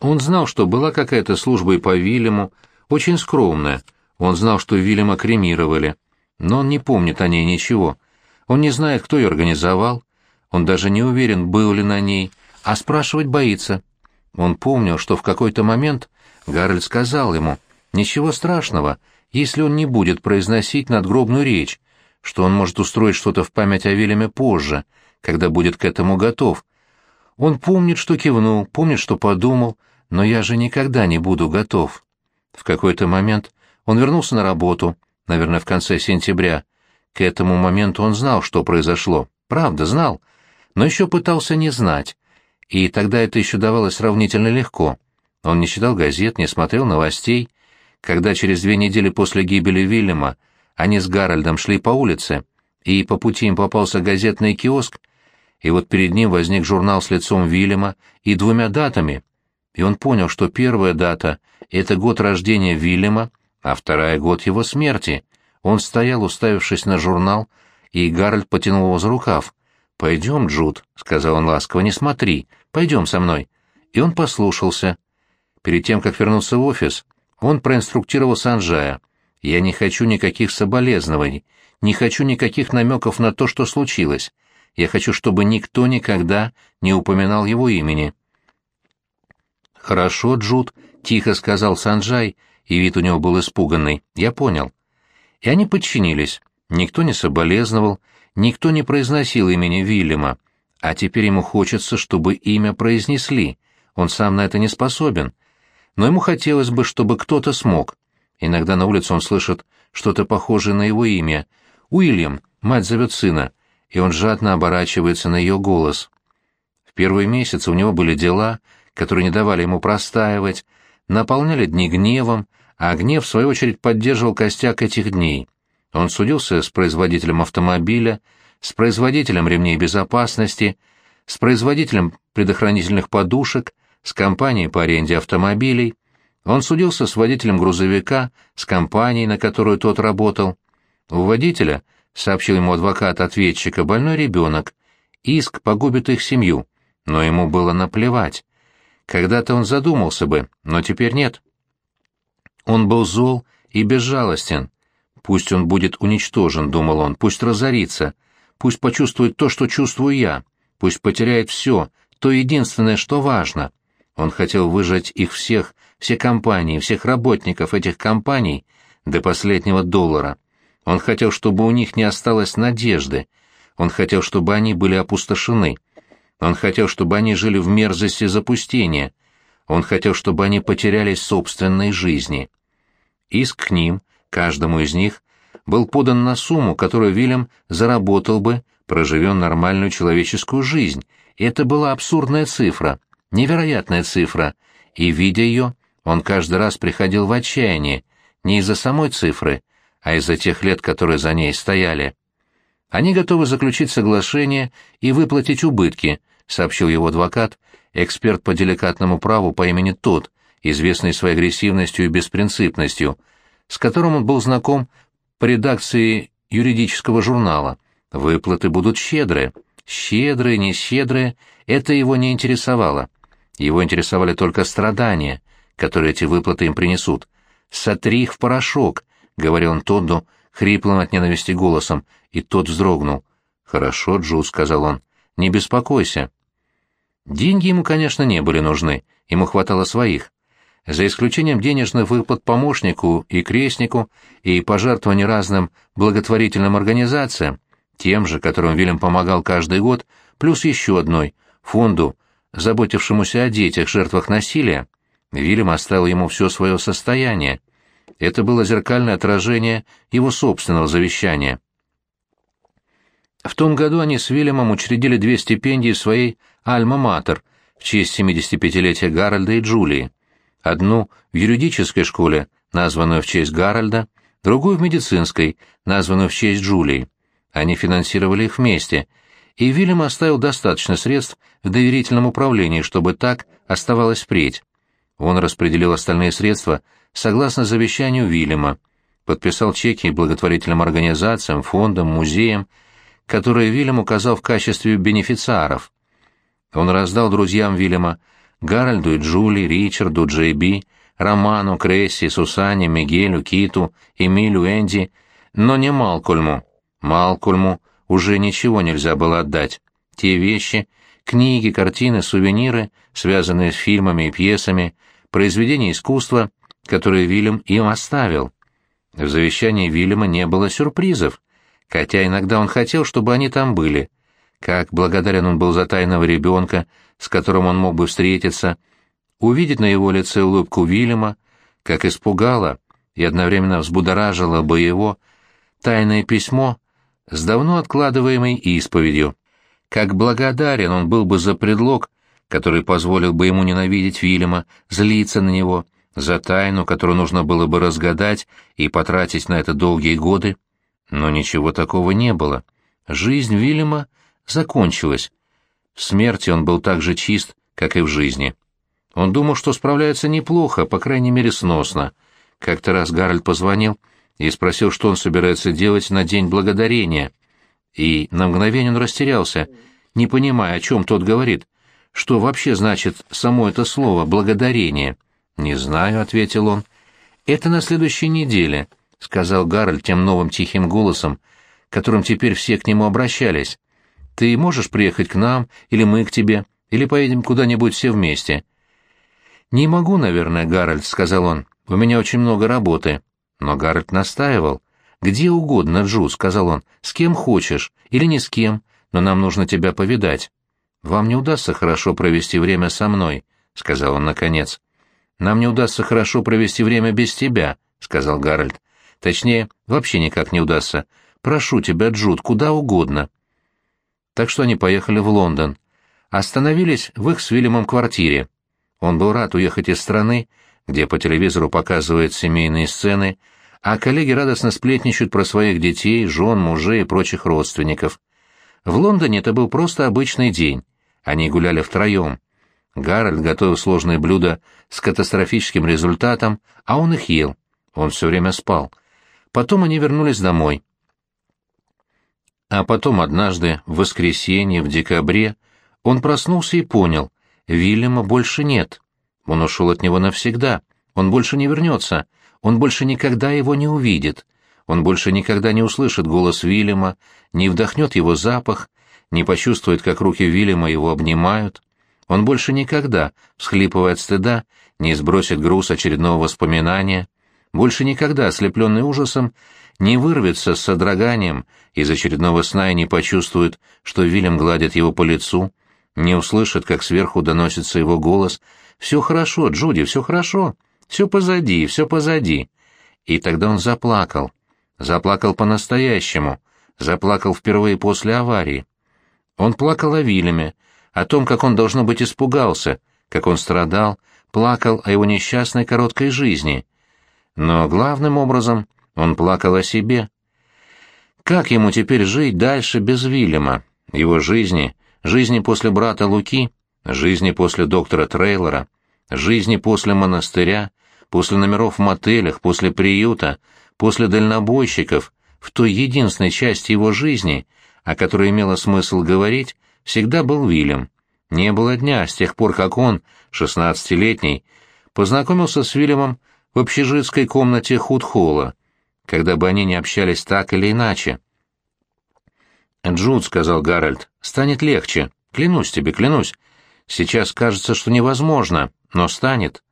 Он знал, что была какая-то служба и по Вильяму, очень скромная. Он знал, что Вильяма кремировали. Но он не помнит о ней ничего. Он не знает, кто ее организовал. Он даже не уверен, был ли на ней, а спрашивать боится. Он помнил, что в какой-то момент Гарольд сказал ему, «Ничего страшного, если он не будет произносить надгробную речь, что он может устроить что-то в память о Вильяме позже, когда будет к этому готов. Он помнит, что кивнул, помнит, что подумал, но я же никогда не буду готов». В какой-то момент он вернулся на работу, наверное, в конце сентября. К этому моменту он знал, что произошло. Правда, знал. Но еще пытался не знать. И тогда это еще давалось сравнительно легко. Он не читал газет, не смотрел новостей. Когда через две недели после гибели Вильяма они с Гарольдом шли по улице, и по пути им попался газетный киоск, и вот перед ним возник журнал с лицом Вильяма и двумя датами, и он понял, что первая дата — это год рождения Вильяма, а вторая — год его смерти. Он стоял, уставившись на журнал, и Гарольд потянул его за рукав. «Пойдем, Джуд», — сказал он ласково, — «не смотри, пойдем со мной». И он послушался. Перед тем, как вернуться в офис, он проинструктировал Санжая. «Я не хочу никаких соболезнований, не хочу никаких намеков на то, что случилось. Я хочу, чтобы никто никогда не упоминал его имени». «Хорошо, Джуд», — тихо сказал Санджай, и вид у него был испуганный. «Я понял». И они подчинились. Никто не соболезновал, никто не произносил имени Вильяма. А теперь ему хочется, чтобы имя произнесли. Он сам на это не способен. Но ему хотелось бы, чтобы кто-то смог. Иногда на улице он слышит что-то похожее на его имя. «Уильям», мать зовет сына, и он жадно оборачивается на ее голос. В первые месяцы у него были дела, которые не давали ему простаивать, наполняли дни гневом, а гнев, в свою очередь, поддерживал костяк этих дней. Он судился с производителем автомобиля, с производителем ремней безопасности, с производителем предохранительных подушек, с компанией по аренде автомобилей. Он судился с водителем грузовика, с компанией, на которую тот работал. У водителя, сообщил ему адвокат ответчика, больной ребенок. Иск погубит их семью, но ему было наплевать. Когда-то он задумался бы, но теперь нет. Он был зол и безжалостен. Пусть он будет уничтожен, думал он, пусть разорится, пусть почувствует то, что чувствую я, пусть потеряет все, то единственное, что важно. Он хотел выжать их всех, все компании, всех работников этих компаний до последнего доллара. Он хотел, чтобы у них не осталось надежды. Он хотел, чтобы они были опустошены. Он хотел, чтобы они жили в мерзости запустения. Он хотел, чтобы они потерялись собственной жизни. Иск к ним, каждому из них, был подан на сумму, которую Вильям заработал бы, проживя нормальную человеческую жизнь. И это была абсурдная цифра, невероятная цифра, и, видя ее, он каждый раз приходил в отчаяние, не из-за самой цифры, а из-за тех лет, которые за ней стояли. Они готовы заключить соглашение и выплатить убытки, сообщил его адвокат, эксперт по деликатному праву по имени Тот, известный своей агрессивностью и беспринципностью, с которым он был знаком по редакции юридического журнала. Выплаты будут щедрые. Щедрые, не щедрые, это его не интересовало. Его интересовали только страдания, которые эти выплаты им принесут. «Сотри их в порошок», — говорил он Тодду, хриплым от ненависти голосом, и тот вздрогнул. «Хорошо, Джу», — сказал он, — «не беспокойся. Деньги ему, конечно, не были нужны, ему хватало своих. За исключением денежных выплат помощнику и крестнику и пожертвований разным благотворительным организациям, тем же, которым Вильям помогал каждый год, плюс еще одной, фонду, заботившемуся о детях, жертвах насилия, Вильям оставил ему все свое состояние. Это было зеркальное отражение его собственного завещания. В том году они с Вильямом учредили две стипендии своей «Альма-Матер» в честь 75-летия Гарольда и Джулии. Одну в юридической школе, названную в честь Гарольда, другую в медицинской, названную в честь Джулии. Они финансировали их вместе, и Вильям оставил достаточно средств в доверительном управлении, чтобы так оставалось впредь. Он распределил остальные средства согласно завещанию Вильяма, подписал чеки благотворительным организациям, фондам, музеям, которые Вильям указал в качестве бенефициаров. Он раздал друзьям Вильяма Гарольду и Джули, Ричарду, Джей Би, Роману, Кресси, Сусане, Мигелю, Киту, Эмилю, Энди, но не Малкольму. Малкольму уже ничего нельзя было отдать. Те вещи, книги, картины, сувениры, связанные с фильмами и пьесами, произведения искусства, которые Вильям им оставил. В завещании Вильяма не было сюрпризов, хотя иногда он хотел, чтобы они там были. Как благодарен он был за тайного ребенка, с которым он мог бы встретиться, увидеть на его лице улыбку Вильяма, как испугало и одновременно взбудоражило бы его тайное письмо с давно откладываемой исповедью. Как благодарен он был бы за предлог, который позволил бы ему ненавидеть Вильяма, злиться на него, за тайну, которую нужно было бы разгадать и потратить на это долгие годы. Но ничего такого не было. Жизнь Вильяма закончилась. В смерти он был так же чист, как и в жизни. Он думал, что справляется неплохо, по крайней мере, сносно. Как-то раз Гарольд позвонил и спросил, что он собирается делать на День Благодарения. И на мгновение он растерялся, не понимая, о чем тот говорит. Что вообще значит само это слово «благодарение»? «Не знаю», — ответил он. «Это на следующей неделе», — сказал Гарольд тем новым тихим голосом, которым теперь все к нему обращались. «Ты можешь приехать к нам, или мы к тебе, или поедем куда-нибудь все вместе?» «Не могу, наверное, Гарольд», — сказал он. «У меня очень много работы». Но Гарольд настаивал. «Где угодно, Джу», — сказал он, — «с кем хочешь, или ни с кем, но нам нужно тебя повидать». «Вам не удастся хорошо провести время со мной», — сказал он наконец. «Нам не удастся хорошо провести время без тебя», — сказал Гарольд. «Точнее, вообще никак не удастся. Прошу тебя, Джуд, куда угодно». Так что они поехали в Лондон. Остановились в их с Вильямом квартире. Он был рад уехать из страны, где по телевизору показывают семейные сцены, а коллеги радостно сплетничают про своих детей, жен, мужей и прочих родственников. В Лондоне это был просто обычный день. Они гуляли втроем. Гарольд готовил сложные блюда с катастрофическим результатом, а он их ел. Он все время спал. Потом они вернулись домой. А потом однажды, в воскресенье, в декабре, он проснулся и понял, Вильяма больше нет. Он ушел от него навсегда. Он больше не вернется. Он больше никогда его не увидит. Он больше никогда не услышит голос Вильяма, не вдохнет его запах, не почувствует, как руки Вильяма его обнимают. Он больше никогда, всхлипывая от стыда, не сбросит груз очередного воспоминания, больше никогда, ослепленный ужасом, не вырвется с содроганием из очередного сна и не почувствует, что Вильям гладит его по лицу, не услышит, как сверху доносится его голос «Все хорошо, Джуди, все хорошо, все позади, все позади». И тогда он заплакал. Заплакал по-настоящему, заплакал впервые после аварии. Он плакал о Вильяме, о том, как он, должно быть, испугался, как он страдал, плакал о его несчастной короткой жизни. Но главным образом он плакал о себе. Как ему теперь жить дальше без Вильяма, его жизни, жизни после брата Луки, жизни после доктора Трейлора, жизни после монастыря, после номеров в мотелях, после приюта, после дальнобойщиков, в той единственной части его жизни, о которой имело смысл говорить, всегда был Вильям. Не было дня с тех пор, как он, шестнадцатилетний, познакомился с Вильямом в общежитской комнате Худхолла, когда бы они не общались так или иначе. «Джуд», — сказал Гарольд, — «станет легче. Клянусь тебе, клянусь. Сейчас кажется, что невозможно, но станет».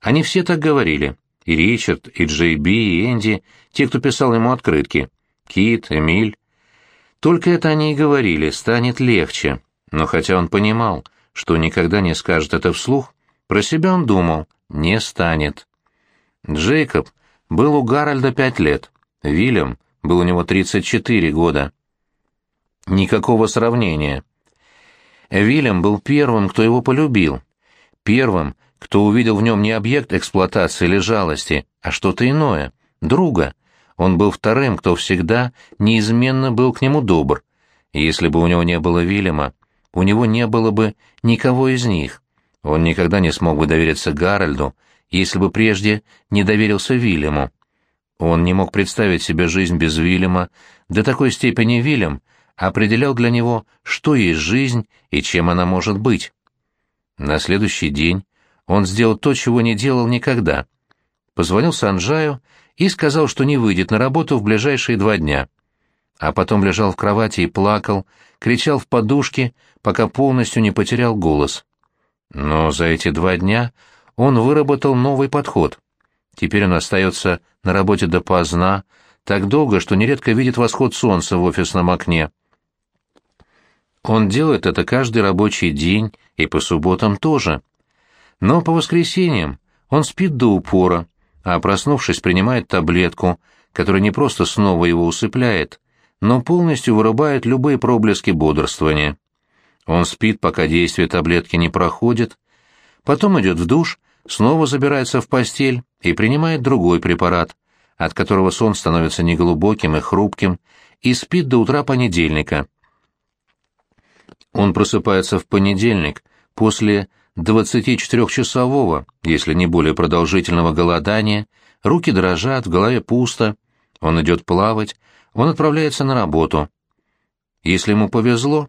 Они все так говорили. И Ричард, и Джей Би, и Энди, те, кто писал ему открытки. Кит, Эмиль. Только это они и говорили, станет легче. Но хотя он понимал, что никогда не скажет это вслух, про себя он думал, не станет. Джейкоб был у Гарольда пять лет, Вильям был у него 34 года. Никакого сравнения. Вильям был первым, кто его полюбил, первым, кто увидел в нем не объект эксплуатации или жалости, а что-то иное, друга. Он был вторым, кто всегда неизменно был к нему добр. Если бы у него не было Вильяма, у него не было бы никого из них. Он никогда не смог бы довериться Гарольду, если бы прежде не доверился Вильяму. Он не мог представить себе жизнь без Вильяма, до такой степени Вильям определял для него, что есть жизнь и чем она может быть. На следующий день он сделал то, чего не делал никогда. Позвонил Санджаю и сказал, что не выйдет на работу в ближайшие два дня. А потом лежал в кровати и плакал, кричал в подушке, пока полностью не потерял голос. Но за эти два дня он выработал новый подход. Теперь он остается на работе допоздна, так долго, что нередко видит восход солнца в офисном окне. Он делает это каждый рабочий день и по субботам тоже. Но по воскресеньям он спит до упора, а проснувшись принимает таблетку, которая не просто снова его усыпляет, но полностью вырубает любые проблески бодрствования. Он спит, пока действие таблетки не проходит, потом идет в душ, снова забирается в постель и принимает другой препарат, от которого сон становится неглубоким и хрупким, и спит до утра понедельника. Он просыпается в понедельник после 24-часового, если не более продолжительного голодания, руки дрожат, в голове пусто, он идет плавать, он отправляется на работу. Если ему повезло,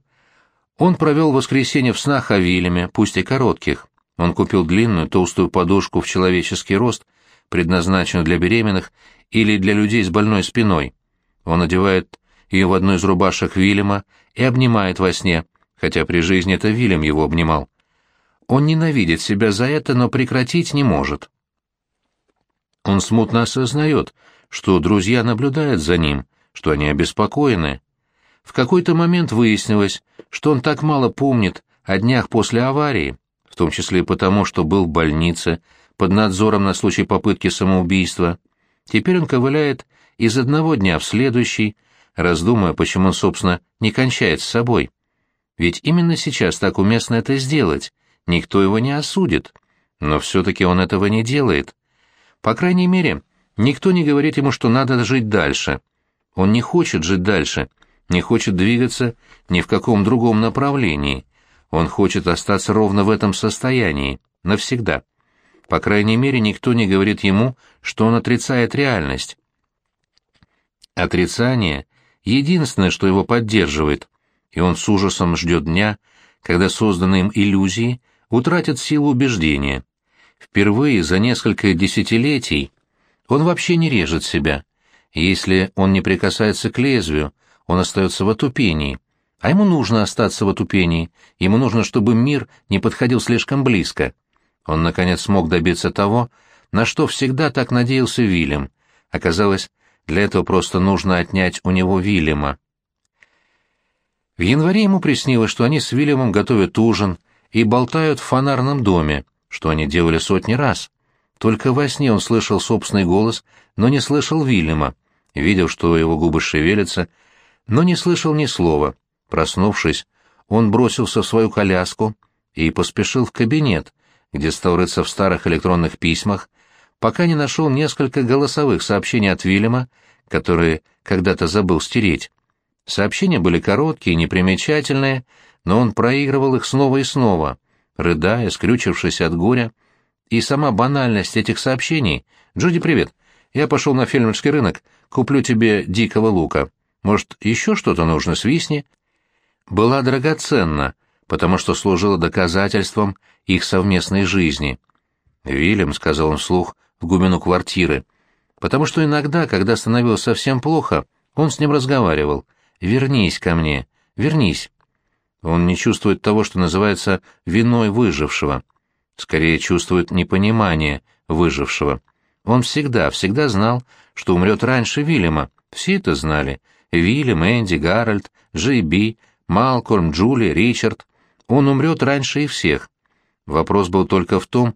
он провел воскресенье в снах о Вильяме, пусть и коротких. Он купил длинную толстую подушку в человеческий рост, предназначенную для беременных или для людей с больной спиной. Он одевает ее в одну из рубашек Вильяма и обнимает во сне, хотя при жизни это Вильям его обнимал. Он ненавидит себя за это, но прекратить не может. Он смутно осознает, что друзья наблюдают за ним, что они обеспокоены. В какой-то момент выяснилось, что он так мало помнит о днях после аварии, в том числе и потому, что был в больнице, под надзором на случай попытки самоубийства. Теперь он ковыляет из одного дня в следующий, раздумывая, почему он, собственно, не кончает с собой. Ведь именно сейчас так уместно это сделать, никто его не осудит. Но все-таки он этого не делает. По крайней мере, никто не говорит ему, что надо жить дальше. Он не хочет жить дальше, не хочет двигаться ни в каком другом направлении. Он хочет остаться ровно в этом состоянии, навсегда. По крайней мере, никто не говорит ему, что он отрицает реальность. Отрицание — единственное, что его поддерживает, и он с ужасом ждет дня, когда созданные им иллюзии утратят силу убеждения. Впервые за несколько десятилетий он вообще не режет себя. Если он не прикасается к лезвию, он остается в отупении. А ему нужно остаться в отупении, ему нужно, чтобы мир не подходил слишком близко. Он, наконец, смог добиться того, на что всегда так надеялся Вильям. Оказалось, для этого просто нужно отнять у него Вильяма. В январе ему приснилось, что они с Вильямом готовят ужин и болтают в фонарном доме, что они делали сотни раз. Только во сне он слышал собственный голос, но не слышал Вильяма, видел, что его губы шевелятся, но не слышал ни слова. Проснувшись, он бросился в свою коляску и поспешил в кабинет, где стал рыться в старых электронных письмах, пока не нашел несколько голосовых сообщений от Вильяма, которые когда-то забыл стереть. Сообщения были короткие, непримечательные, но он проигрывал их снова и снова, рыдая, скрючившись от горя. И сама банальность этих сообщений «Джуди, привет! Я пошел на фермерский рынок, куплю тебе дикого лука. Может, еще что-то нужно, свистни?» Была драгоценна, потому что служила доказательством их совместной жизни. «Вильям», — сказал он вслух в глубину квартиры, потому что иногда, когда становилось совсем плохо, он с ним разговаривал. «Вернись ко мне, вернись». Он не чувствует того, что называется виной выжившего. Скорее чувствует непонимание выжившего. Он всегда, всегда знал, что умрет раньше Вильяма. Все это знали. Вильям, Энди, Гарольд, Джей Би, Малкольм, Джули, Ричард. Он умрет раньше и всех. Вопрос был только в том,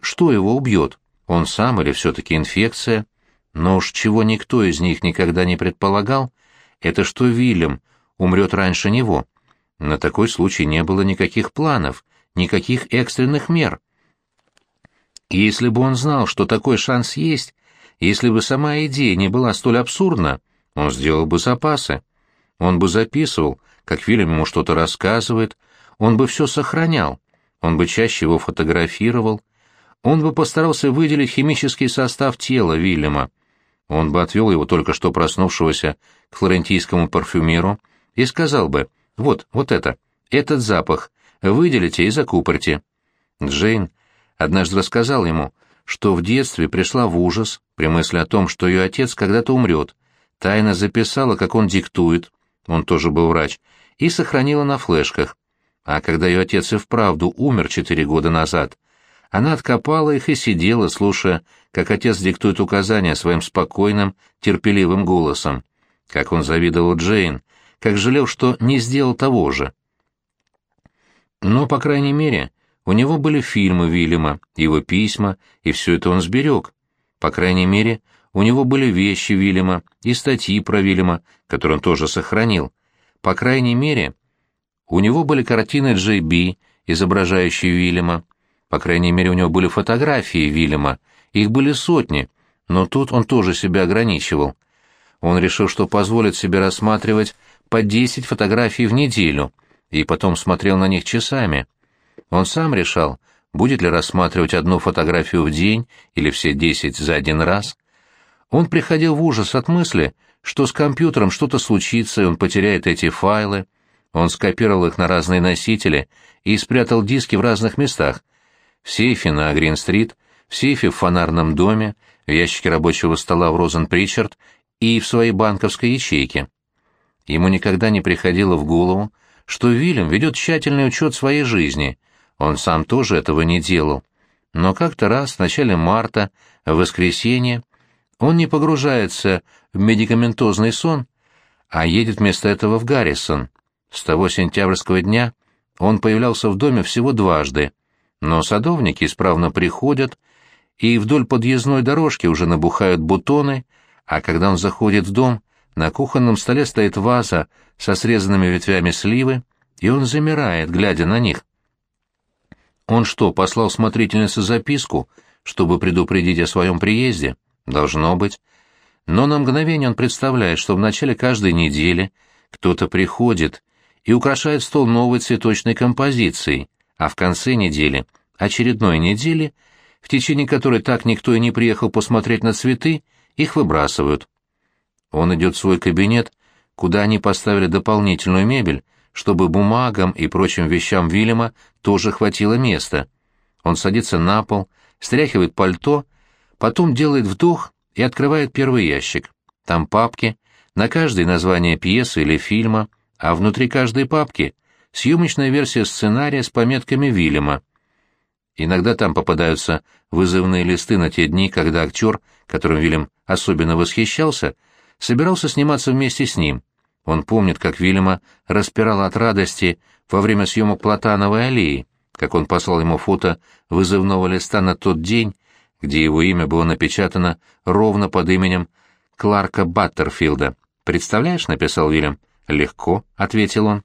что его убьет, он сам или все-таки инфекция. Но уж чего никто из них никогда не предполагал, это что Вильям умрет раньше него. На такой случай не было никаких планов, никаких экстренных мер. Если бы он знал, что такой шанс есть, если бы сама идея не была столь абсурдна, он сделал бы запасы. Он бы записывал, как Вильям ему что-то рассказывает, он бы все сохранял, он бы чаще его фотографировал, он бы постарался выделить химический состав тела Вильяма, он бы отвел его только что проснувшегося к флорентийскому парфюмеру и сказал бы, вот, вот это, этот запах, выделите и закупорьте. Джейн однажды рассказал ему, что в детстве пришла в ужас при мысли о том, что ее отец когда-то умрет, тайно записала, как он диктует, он тоже был врач, и сохранила на флешках. А когда ее отец и вправду умер четыре года назад, она откопала их и сидела, слушая, как отец диктует указания своим спокойным, терпеливым голосом. Как он завидовал Джейн, как жалел, что не сделал того же. Но, по крайней мере, у него были фильмы Вильяма, его письма, и все это он сберег. По крайней мере, у него были вещи Вильяма и статьи про Вильяма, которые он тоже сохранил. По крайней мере, у него были картины Джей Би, изображающие Вильяма. По крайней мере, у него были фотографии Вильяма, их были сотни, но тут он тоже себя ограничивал. Он решил, что позволит себе рассматривать по 10 фотографий в неделю, и потом смотрел на них часами. Он сам решал, будет ли рассматривать одну фотографию в день или все 10 за один раз. Он приходил в ужас от мысли, что с компьютером что-то случится, и он потеряет эти файлы. Он скопировал их на разные носители и спрятал диски в разных местах. В сейфе на Грин-стрит, в сейфе в фонарном доме, в ящике рабочего стола в Розен-Причард и в своей банковской ячейке. Ему никогда не приходило в голову, что Вильям ведет тщательный учет своей жизни. Он сам тоже этого не делал. Но как-то раз в начале марта, в воскресенье, он не погружается в медикаментозный сон, а едет вместо этого в Гаррисон. С того сентябрьского дня он появлялся в доме всего дважды, но садовники исправно приходят, и вдоль подъездной дорожки уже набухают бутоны, а когда он заходит в дом, на кухонном столе стоит ваза со срезанными ветвями сливы, и он замирает, глядя на них. Он что, послал смотрительнице записку, чтобы предупредить о своем приезде? Должно быть. Но на мгновение он представляет, что в начале каждой недели кто-то приходит и украшает стол новой цветочной композицией, а в конце недели, очередной недели, в течение которой так никто и не приехал посмотреть на цветы, их выбрасывают. Он идет в свой кабинет, куда они поставили дополнительную мебель, чтобы бумагам и прочим вещам Вильяма тоже хватило места. Он садится на пол, стряхивает пальто Потом делает вдох и открывает первый ящик. Там папки, на каждой название пьесы или фильма, а внутри каждой папки съемочная версия сценария с пометками Вильяма. Иногда там попадаются вызывные листы на те дни, когда актер, которым Вильям особенно восхищался, собирался сниматься вместе с ним. Он помнит, как Вильяма распирал от радости во время съемок Платановой аллеи, как он послал ему фото вызывного листа на тот день, где его имя было напечатано ровно под именем Кларка Баттерфилда. «Представляешь?» — написал Вильям. «Легко», — ответил он.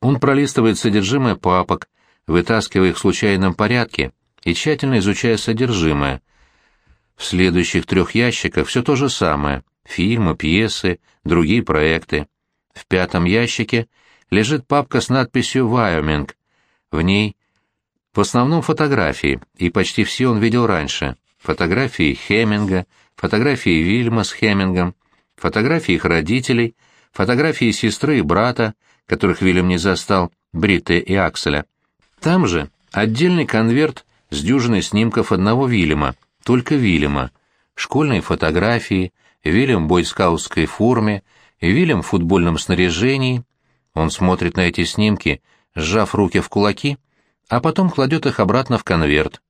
Он пролистывает содержимое папок, вытаскивая их в случайном порядке и тщательно изучая содержимое. В следующих трех ящиках все то же самое — фильмы, пьесы, другие проекты. В пятом ящике лежит папка с надписью «Вайоминг». В ней в основном фотографии, и почти все он видел раньше. Фотографии Хеминга, фотографии Вильма с Хемингом, фотографии их родителей, фотографии сестры и брата, которых Вильям не застал, Бритты и Акселя. Там же отдельный конверт с дюжиной снимков одного Вильяма, только Вильяма, школьные фотографии, Вильям в бойскаутской форме, Вильям в футбольном снаряжении. Он смотрит на эти снимки, сжав руки в кулаки, а потом кладет их обратно в конверт.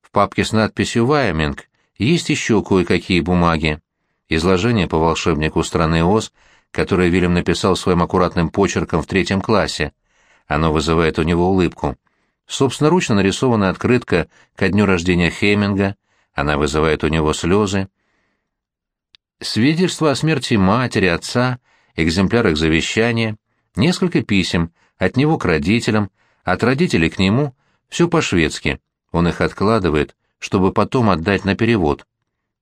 В папке с надписью «Вайоминг» есть еще кое-какие бумаги. Изложение по волшебнику страны Оз, которое Вильям написал своим аккуратным почерком в третьем классе. Оно вызывает у него улыбку. Собственноручно нарисованная открытка ко дню рождения Хеминга, она вызывает у него слезы. Свидетельство о смерти матери, отца, экземпляр их завещания, несколько писем от него к родителям, от родителей к нему все по-шведски. Он их откладывает, чтобы потом отдать на перевод.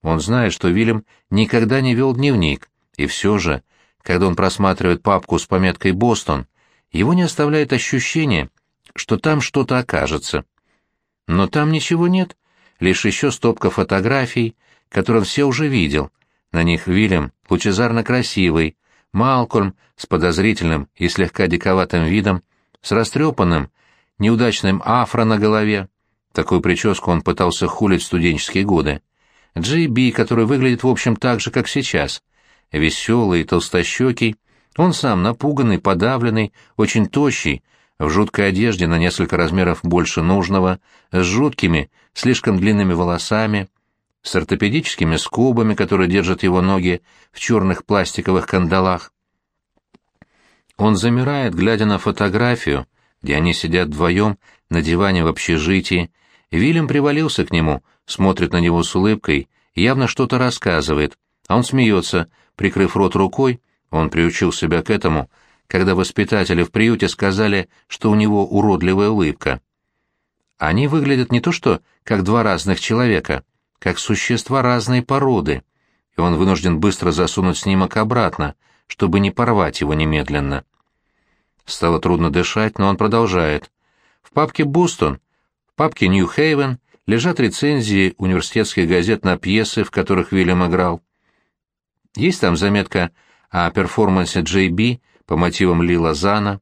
Он знает, что Вильям никогда не вел дневник, и все же, когда он просматривает папку с пометкой «Бостон», его не оставляет ощущение, что там что-то окажется. Но там ничего нет, лишь еще стопка фотографий, которые он все уже видел. На них Вильям лучезарно красивый, Малкольм с подозрительным и слегка диковатым видом, с растрепанным, неудачным афро на голове. Такую прическу он пытался хулить в студенческие годы. Джей Би, который выглядит в общем так же, как сейчас. Веселый и толстощекий, он сам напуганный, подавленный, очень тощий, в жуткой одежде на несколько размеров больше нужного, с жуткими, слишком длинными волосами, с ортопедическими скобами, которые держат его ноги в черных пластиковых кандалах. Он замирает, глядя на фотографию, где они сидят вдвоем на диване в общежитии. Вильям привалился к нему, смотрит на него с улыбкой, явно что-то рассказывает, а он смеется, прикрыв рот рукой, он приучил себя к этому, когда воспитатели в приюте сказали, что у него уродливая улыбка. Они выглядят не то что как два разных человека, как существа разной породы, и он вынужден быстро засунуть снимок обратно, чтобы не порвать его немедленно. Стало трудно дышать, но он продолжает. В папке «Бостон», в папке «Нью-Хейвен» лежат рецензии университетских газет на пьесы, в которых Вильям играл. Есть там заметка о перформансе Джей Би по мотивам Лила Зана.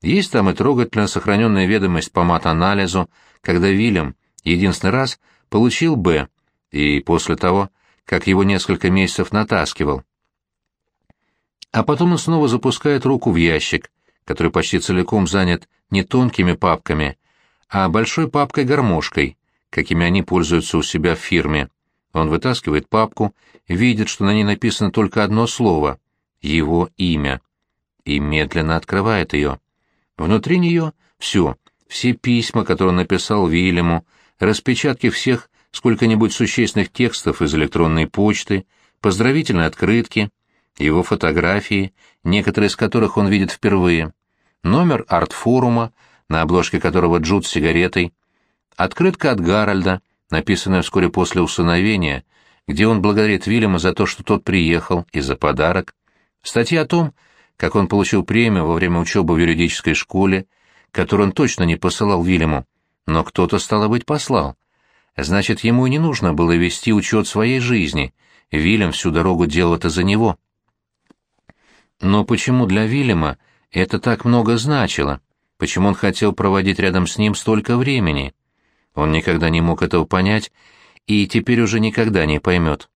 Есть там и трогательно сохраненная ведомость по мат-анализу, когда Вильям единственный раз получил «Б», и после того, как его несколько месяцев натаскивал. А потом он снова запускает руку в ящик, который почти целиком занят не тонкими папками, а большой папкой-гармошкой, какими они пользуются у себя в фирме. Он вытаскивает папку, видит, что на ней написано только одно слово — его имя, и медленно открывает ее. Внутри нее все, все письма, которые он написал Вильяму, распечатки всех сколько-нибудь существенных текстов из электронной почты, поздравительные открытки, его фотографии, некоторые из которых он видит впервые, номер арт-форума, на обложке которого Джуд с сигаретой, открытка от Гарольда, написанная вскоре после усыновения, где он благодарит Вильяма за то, что тот приехал, и за подарок, статья о том, как он получил премию во время учебы в юридической школе, которую он точно не посылал Вильяму, но кто-то, стало быть, послал. Значит, ему не нужно было вести учет своей жизни. Вильям всю дорогу делал это за него. Но почему для Вильяма это так много значило? Почему он хотел проводить рядом с ним столько времени? Он никогда не мог этого понять и теперь уже никогда не поймет.